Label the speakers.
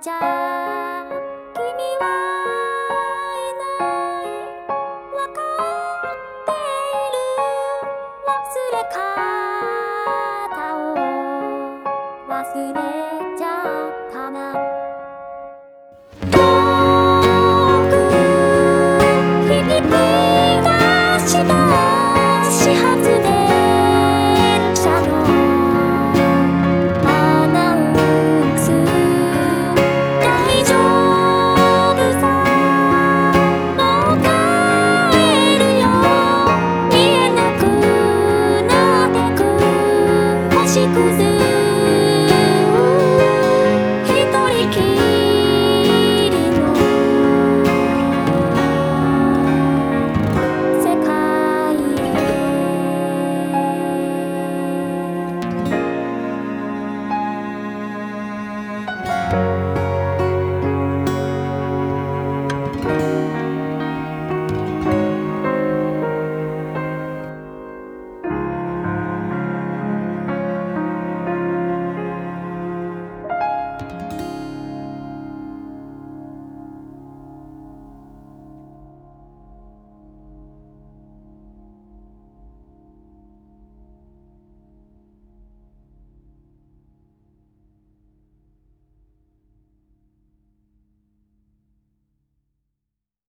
Speaker 1: 家。くぜ